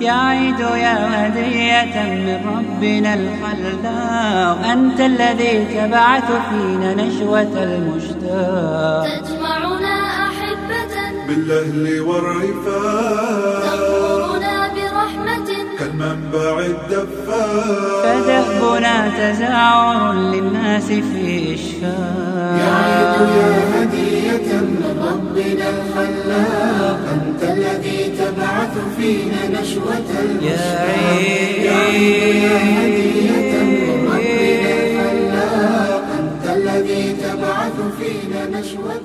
يا عيد يا هدية من ربنا الخلاق أنت الذي تبعث فينا نشوة المشتاق تجمعنا أحبة بالأهل والرفاق. تغمرنا برحمة كالمنبع الدفاق. فدهبنا تزاور للناس في إشفاق. يا عيد يا هدية من ربنا الخلاق أنت الذي تبعث فينا نشوة يا يا هدية ربنا الفلاح أنت الذي تبعث فينا نشوة